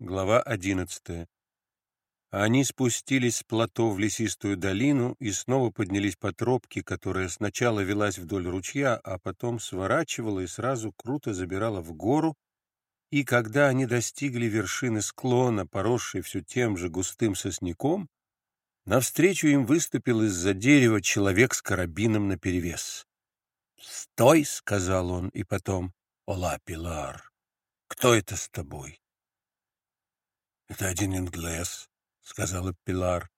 Глава одиннадцатая. Они спустились с плато в лесистую долину и снова поднялись по тропке, которая сначала велась вдоль ручья, а потом сворачивала и сразу круто забирала в гору, и когда они достигли вершины склона, поросшей все тем же густым сосняком, навстречу им выступил из-за дерева человек с карабином наперевес. «Стой!» — сказал он, и потом «Ола, Пилар, кто это с тобой?» «Это один инглес», — сказала Пилар,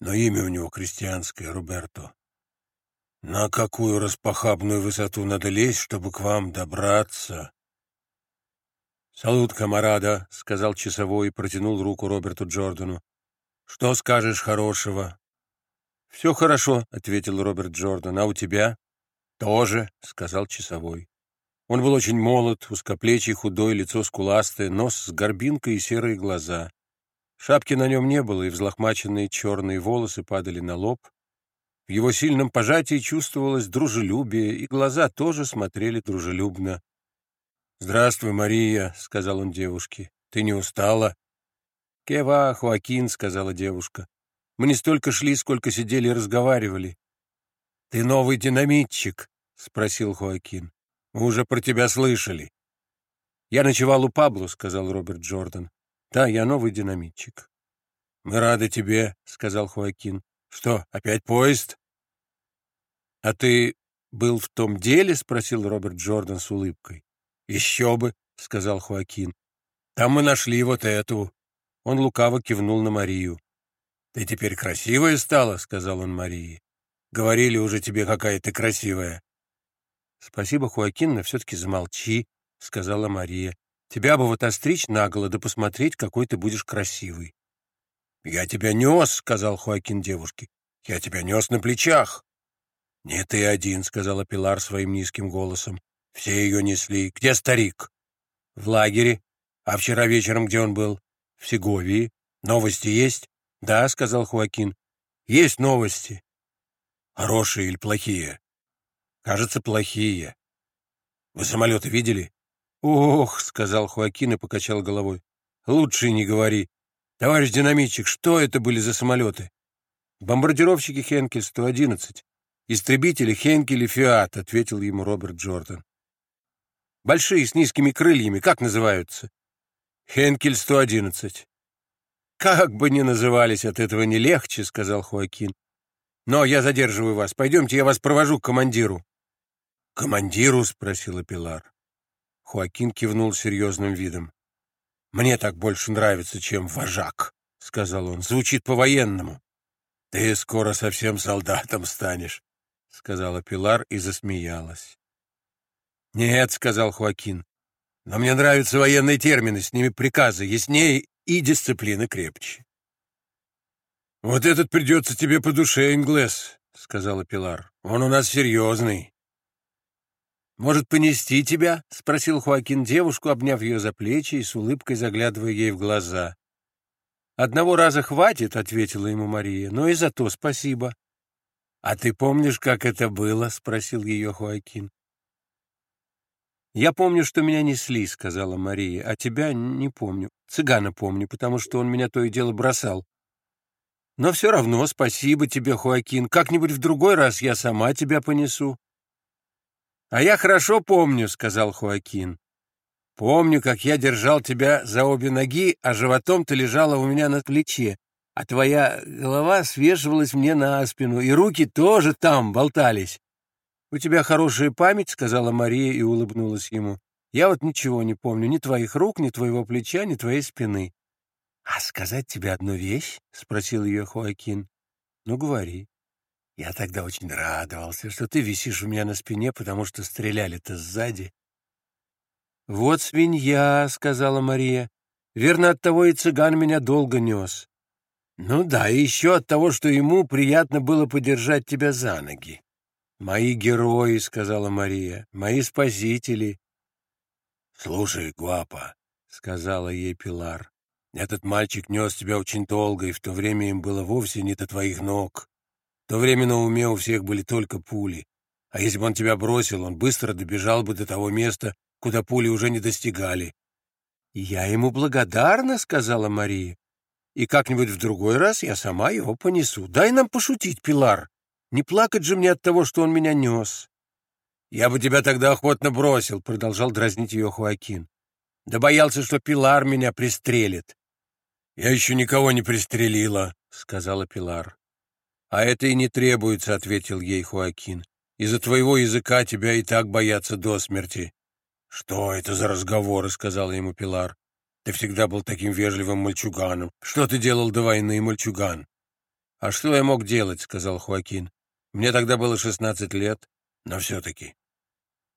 «но имя у него крестьянское, Роберто. На какую распахабную высоту надо лезть, чтобы к вам добраться?» «Салют, камарада», — сказал часовой и протянул руку Роберту Джордану. «Что скажешь хорошего?» «Все хорошо», — ответил Роберт Джордан. «А у тебя?» «Тоже», — сказал часовой. Он был очень молод, узкоплечий, худой, лицо скуластое, нос с горбинкой и серые глаза. Шапки на нем не было, и взлохмаченные черные волосы падали на лоб. В его сильном пожатии чувствовалось дружелюбие, и глаза тоже смотрели дружелюбно. «Здравствуй, Мария», — сказал он девушке. «Ты не устала?» «Кева, Хуакин», — сказала девушка. «Мы не столько шли, сколько сидели и разговаривали». «Ты новый динамитчик?» — спросил Хуакин. Мы уже про тебя слышали. Я ночевал у Пабло, сказал Роберт Джордан. Да, я новый динамитчик. Мы рады тебе, сказал Хуакин. Что, опять поезд? А ты был в том деле? спросил Роберт Джордан с улыбкой. Еще бы, сказал Хуакин. Там мы нашли вот эту. Он лукаво кивнул на Марию. «Ты теперь красивая стала», — сказал он Марии. «Говорили уже тебе, какая ты красивая». «Спасибо, Хуакин, но все-таки замолчи», — сказала Мария. «Тебя бы вот остричь наголо, да посмотреть, какой ты будешь красивый». «Я тебя нес», — сказал Хуакин девушке. «Я тебя нес на плечах». «Не ты один», — сказала Пилар своим низким голосом. «Все ее несли. Где старик?» «В лагере. А вчера вечером где он был?» «В Сеговии. Новости есть?» «Да», — сказал Хуакин. «Есть новости». «Хорошие или плохие?» Кажется, плохие. Вы самолеты видели? Ох, сказал Хуакин и покачал головой. Лучше не говори. Товарищ динамитчик, что это были за самолеты? Бомбардировщики Хенкель 111. Истребители Хенкель и Фиат, ответил ему Роберт Джордан. Большие, с низкими крыльями, как называются? Хенкель 111. Как бы ни назывались, от этого не легче, сказал Хуакин. Но я задерживаю вас. Пойдемте, я вас провожу к командиру. «Командиру?» — спросила Пилар. Хуакин кивнул серьезным видом. «Мне так больше нравится, чем вожак», — сказал он. «Звучит по-военному». «Ты скоро совсем солдатом станешь», — сказала Пилар и засмеялась. «Нет», — сказал Хуакин, — «но мне нравятся военные термины, с ними приказы яснее и дисциплина крепче». «Вот этот придется тебе по душе, Инглес», — сказала Пилар. «Он у нас серьезный». «Может, понести тебя?» — спросил Хуакин девушку, обняв ее за плечи и с улыбкой заглядывая ей в глаза. «Одного раза хватит», — ответила ему Мария, — «но и за то спасибо». «А ты помнишь, как это было?» — спросил ее Хуакин. «Я помню, что меня несли», — сказала Мария, — «а тебя не помню. Цыгана помню, потому что он меня то и дело бросал». «Но все равно спасибо тебе, Хуакин. Как-нибудь в другой раз я сама тебя понесу». «А я хорошо помню», — сказал Хуакин. «Помню, как я держал тебя за обе ноги, а животом ты лежала у меня на плече, а твоя голова свешивалась мне на спину, и руки тоже там болтались». «У тебя хорошая память», — сказала Мария и улыбнулась ему. «Я вот ничего не помню, ни твоих рук, ни твоего плеча, ни твоей спины». «А сказать тебе одну вещь?» — спросил ее Хуакин. «Ну, говори». Я тогда очень радовался, что ты висишь у меня на спине, потому что стреляли-то сзади. «Вот свинья», — сказала Мария. «Верно, от того и цыган меня долго нес». «Ну да, и еще от того, что ему приятно было подержать тебя за ноги». «Мои герои», — сказала Мария, — «мои спасители». «Слушай, Гуапа», — сказала ей Пилар, — «этот мальчик нес тебя очень долго, и в то время им было вовсе не до твоих ног. То время на уме у всех были только пули. А если бы он тебя бросил, он быстро добежал бы до того места, куда пули уже не достигали. «Я ему благодарна», — сказала Мария. «И как-нибудь в другой раз я сама его понесу. Дай нам пошутить, Пилар. Не плакать же мне от того, что он меня нес». «Я бы тебя тогда охотно бросил», — продолжал дразнить ее Хуакин. «Да боялся, что Пилар меня пристрелит». «Я еще никого не пристрелила», — сказала Пилар. «А это и не требуется», — ответил ей Хуакин. «Из-за твоего языка тебя и так боятся до смерти». «Что это за разговоры?» — сказала ему Пилар. «Ты всегда был таким вежливым мальчуганом. Что ты делал до войны, мальчуган?» «А что я мог делать?» — сказал Хуакин. «Мне тогда было шестнадцать лет, но все-таки».